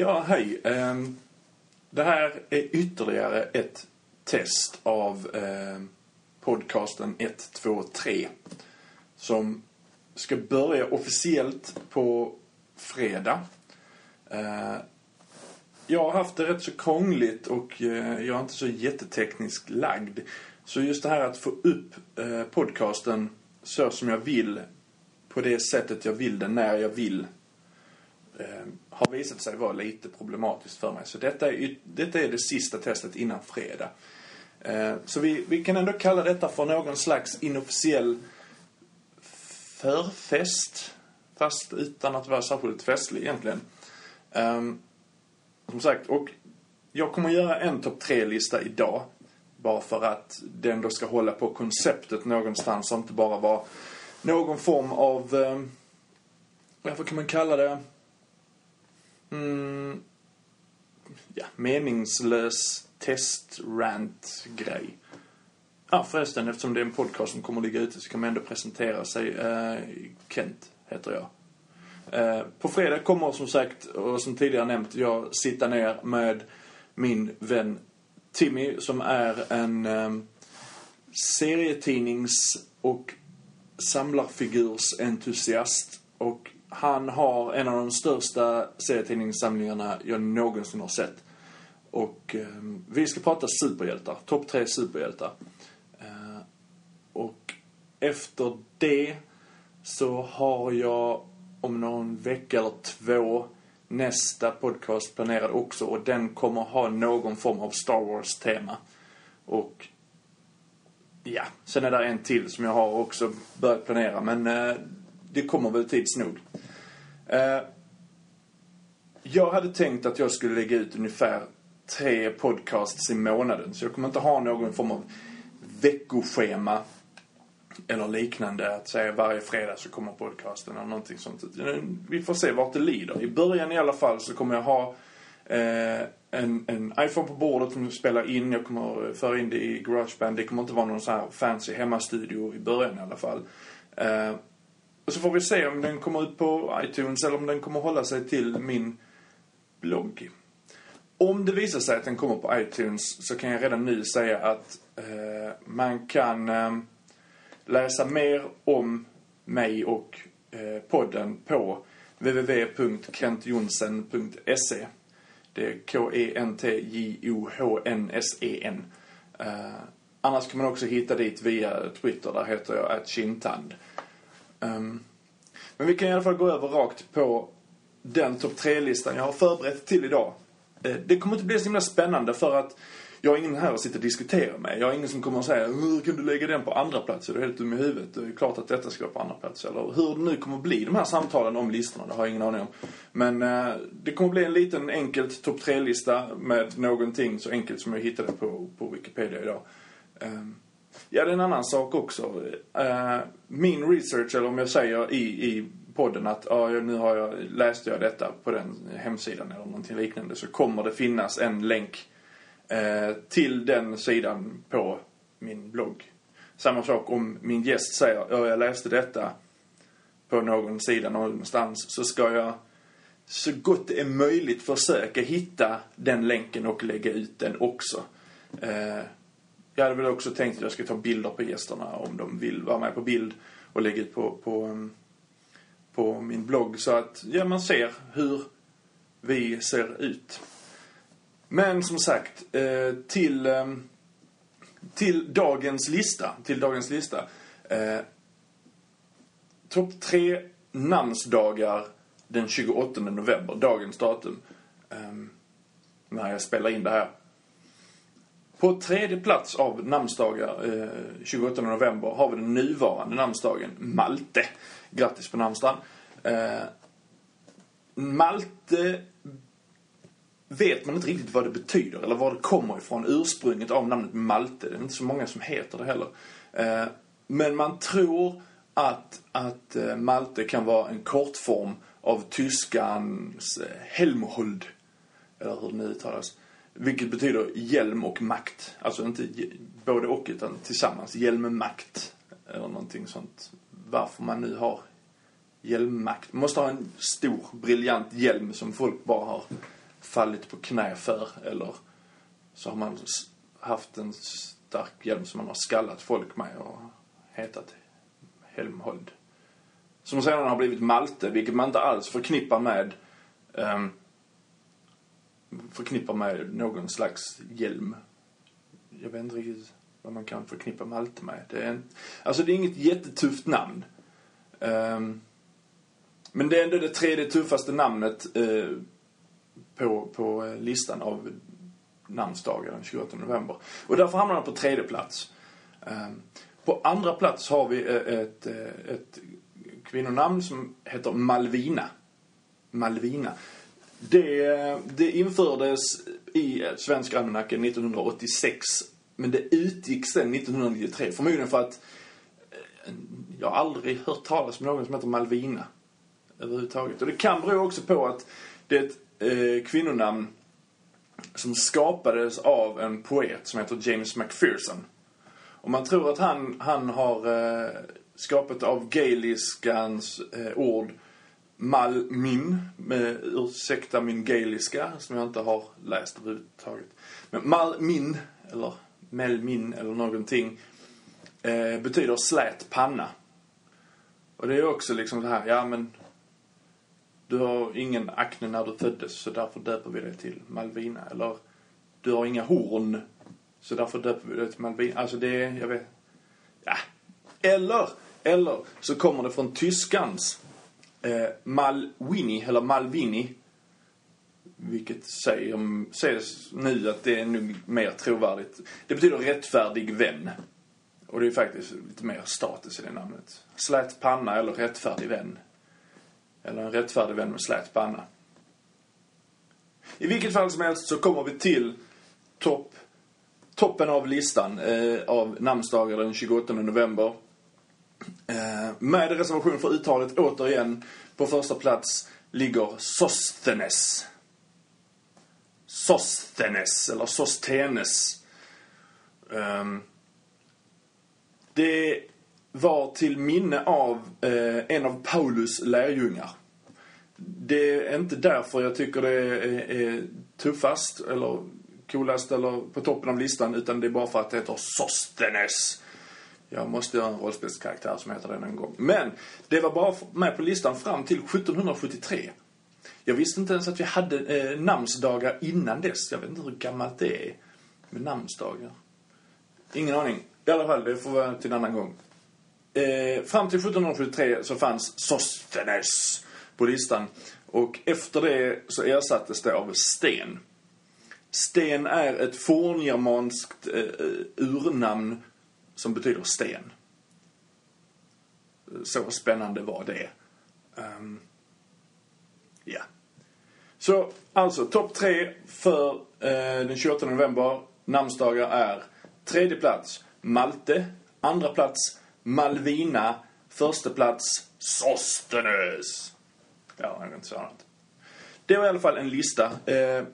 Ja, hej. Ehm, det här är ytterligare ett test av ehm, podcasten 1, 2, 3. Som ska börja officiellt på fredag. Eh, jag har haft det rätt så krångligt och eh, jag är inte så jättetekniskt lagd. Så just det här att få upp eh, podcasten så som jag vill, på det sättet jag vill den, när jag vill, Eh, har visat sig vara lite problematiskt för mig. Så detta är, detta är det sista testet innan fredag. Eh, Så vi, vi kan ändå kalla detta för någon slags inofficiell förfest. Fast utan att vara särskilt festlig egentligen. Ehm, som sagt, och jag kommer göra en topp tre-lista idag. Bara för att det ändå ska hålla på konceptet någonstans och inte bara vara någon form av, eh, vad kan man kalla det? Mm, ja, meningslös test-rant-grej. Ja, förresten, eftersom det är en podcast som kommer att ligga ute så kan man ändå presentera sig. Eh, Kent heter jag. Eh, på fredag kommer som sagt, och som tidigare nämnt, jag sitta ner med min vän Timmy som är en eh, serietidnings och samlarfigursentusiast. Och han har en av de största serietidningssamlingarna jag någonsin har sett. Och eh, vi ska prata superhjältar, topp tre superhjältar. Eh, och efter det så har jag om någon vecka eller två nästa podcast planerad också och den kommer ha någon form av Star Wars-tema. Och ja, sen är det en till som jag har också börjat planera men eh, det kommer väl tids nog. Eh, jag hade tänkt att jag skulle lägga ut ungefär tre podcasts i månaden så jag kommer inte ha någon form av veckoschema eller liknande. Att säga varje fredag så kommer podcasten eller någonting sånt. Eh, vi får se vart det lider. I början i alla fall så kommer jag ha eh, en, en iPhone på bordet som spelar in. Jag kommer eh, föra in det i Garageband. Det kommer inte vara någon sån här fancy hemmastudio i början i alla fall. Eh, och så får vi se om den kommer ut på iTunes eller om den kommer hålla sig till min blogg. Om det visar sig att den kommer på iTunes så kan jag redan nu säga att eh, man kan eh, läsa mer om mig och eh, podden på www.kentjonsen.se. Det är K-E-N-T-J-O-H-N-S-E-N. Eh, annars kan man också hitta dit via Twitter. Där heter jag atchintand. Um, men vi kan i alla fall gå över rakt på den topp tre-listan jag har förberett till idag. Uh, det kommer inte bli så himla spännande för att jag har ingen här att sitta och diskutera med. Jag har ingen som kommer att säga hur kan du lägga den på andra plats? Är du helt dum i huvudet? Det är klart att detta ska vara på andra plats. Eller hur det nu kommer att bli de här samtalen om listorna, det har jag ingen aning om. Men eh, det kommer att bli en liten enkelt topp tre-lista med någonting så enkelt som jag hittade på, på Wikipedia idag. Um, ja, det är en annan sak också. Uh, min research, eller om jag säger i, i podden att ja, nu har jag, läste jag detta på den hemsidan eller någonting liknande så kommer det finnas en länk eh, till den sidan på min blogg. Samma sak om min gäst säger ja, jag läste detta på någon sida någonstans så ska jag så gott det är möjligt försöka hitta den länken och lägga ut den också. Eh, jag hade väl också tänkt att jag ska ta bilder på gästerna om de vill vara med på bild och lägga ut på, på, um, på min blogg så att ja, man ser hur vi ser ut. Men som sagt, eh, till, um, till dagens lista. Till dagens lista. Eh, Topp tre namnsdagar den 28 november, dagens datum. Ehm, när jag spelar in det här. På tredje plats av namnsdagar eh, 28 november har vi den nuvarande namnsdagen, Malte. Grattis på namnsdagen. Eh, Malte vet man inte riktigt vad det betyder eller var det kommer ifrån. Ursprunget av namnet Malte. Det är inte så många som heter det heller. Eh, men man tror att, att eh, Malte kan vara en kortform av tyskans eh, Helmhold. Eller hur det nu uttalas. Vilket betyder hjälm och makt. Alltså inte både och utan tillsammans. Hjälmmakt. Eller eh, någonting sånt. Varför man nu har hjälmmakt. Man måste ha en stor, briljant hjälm som folk bara har fallit på knä för eller så har man haft en stark hjälm som man har skallat folk med och hetat Helmhold. Som sedan har blivit Malte, vilket man inte alls förknippar med um, förknippar med någon slags hjälm. Jag vet inte riktigt vad man kan förknippa Malte med. Det är en, alltså det är inget jättetufft namn. Um, men det är ändå det tredje tuffaste namnet uh, på, på eh, listan av namnsdagar den 28 november. Och därför hamnar han på tredje plats. Um, på andra plats har vi eh, ett, ett, ett kvinnonamn som heter Malvina. Malvina. Det, det infördes i Svensk almanacka 1986. Men det utgick sen 1993. Förmodligen för att eh, jag har aldrig hört talas om någon som heter Malvina. Överhuvudtaget. Och det kan bero också på att det är ett eh, kvinnonamn som skapades av en poet som heter James McPherson. Och man tror att han, han har eh, skapat av gaeliskans eh, ord Malmin, med, ursäkta min gaeliska som jag inte har läst överhuvudtaget. Men Malmin, eller Melmin eller någonting, eh, betyder slät panna. Och det är också liksom det här, ja men du har ingen akne när du föddes så därför döper vi dig till Malvina. Eller du har inga horn så därför döper vi dig till Malvina. Alltså det är, jag vet, ja. Eller, eller så kommer det från tyskans eh, Malwini, eller Malvini. Vilket säger, sägs nu att det är nog mer trovärdigt. Det betyder rättfärdig vän. Och det är faktiskt lite mer status i det namnet. Slät panna eller rättfärdig vän. Eller en rättfärdig vän med slät panna. I vilket fall som helst så kommer vi till topp, toppen av listan eh, av namnsdagar den 28 november. Eh, med reservation för uttalet återigen på första plats ligger Sosthenes. Sosthenes, eller Sostenes. Ehm, det var till minne av eh, en av Paulus lärjungar. Det är inte därför jag tycker det är, är tuffast eller coolast eller på toppen av listan utan det är bara för att det heter Sostenes. Jag måste göra en rollspelskaraktär som heter det någon gång. Men det var bara med på listan fram till 1773. Jag visste inte ens att vi hade eh, namnsdagar innan dess. Jag vet inte hur gammalt det är med namnsdagar. Ingen aning. I alla fall, det får vara till en annan gång. Eh, fram till 1773 så fanns Sostenes på listan. Och efter det så ersattes det av sten. Sten är ett forngermanskt eh, eh urnamn som betyder sten. Så spännande var det. Um, ja. Så alltså, topp tre för uh, den 28 november. Namnsdagar är tredje plats Malte, andra plats Malvina, första plats Sostenes. Ja, jag kan inte säga annat. Det var i alla fall en lista. Uh,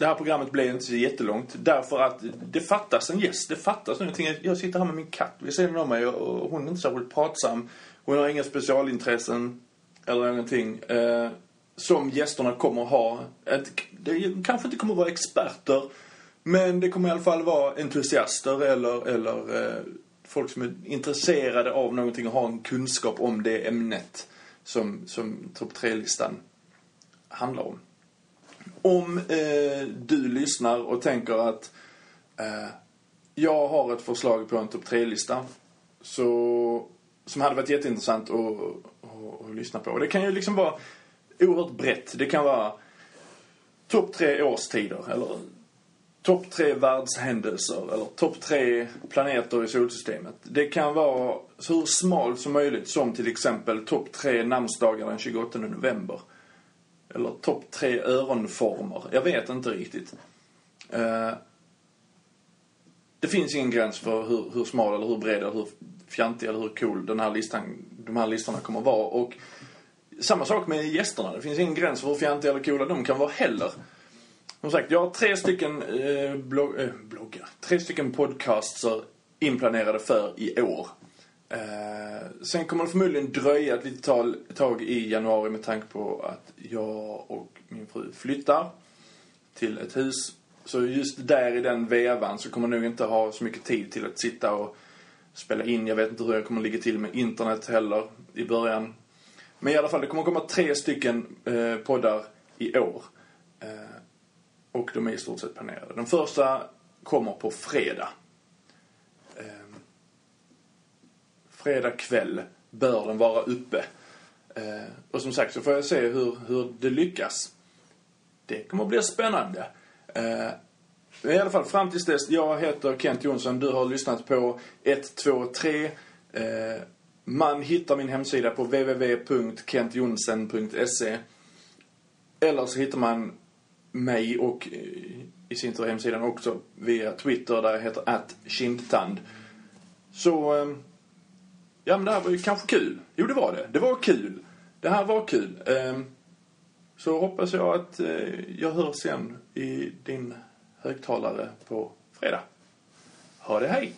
det här programmet blev inte så jättelångt därför att det fattas en gäst. Det fattas någonting. Jag sitter här med min katt vid sidan av mig och hon är inte särskilt pratsam. Hon har inga specialintressen eller någonting. Eh, som gästerna kommer ha. Ett, det kanske inte kommer vara experter. Men det kommer i alla fall vara entusiaster eller, eller eh, folk som är intresserade av någonting och har en kunskap om det ämnet som, som topp tre-listan handlar om om eh, du lyssnar och tänker att eh, jag har ett förslag på en topp 3-lista så, som hade varit jätteintressant att, att, att, lyssna på. Och det kan ju liksom vara oerhört brett. Det kan vara topp tre årstider eller topp tre världshändelser eller topp tre planeter i solsystemet. Det kan vara så hur smalt som möjligt som till exempel topp tre namnsdagar den 28 november. Eller topp tre öronformer. Jag vet inte riktigt. Eh, det finns ingen gräns för hur, hur smal eller hur bred eller hur fjantig eller hur cool den här listan, de här listorna kommer att vara. Och samma sak med gästerna. Det finns ingen gräns för hur fjantiga eller coola de kan vara heller. Som sagt, jag har tre stycken eh, blogg, eh, bloggar. Tre stycken podcaster inplanerade för i år. Eh, sen kommer det förmodligen dröja ett litet tag, tag i januari med tanke på att jag och min fru flyttar till ett hus. Så just där i den vevan så kommer jag nog inte ha så mycket tid till att sitta och spela in. Jag vet inte hur jag kommer ligga till med internet heller i början. Men i alla fall, det kommer komma tre stycken eh, poddar i år. Eh, och de är i stort sett planerade. Den första kommer på fredag. Eh, fredag kväll bör den vara uppe. Eh, och som sagt så får jag se hur, hur det lyckas. Det kommer att bli spännande. Eh, i alla fall fram tills dess, jag heter Kent Jonsson. Du har lyssnat på 123. Eh, man hittar min hemsida på www.kentjonsen.se. Eller så hittar man mig och eh, i sin tur hemsidan också via Twitter där jag heter att kindtand. Så, eh, ja men det här var ju kanske kul. Jo det var det. Det var kul. Det här var kul. Ehm, så hoppas jag att eh, jag hörs igen i din högtalare på fredag. Ha det hej!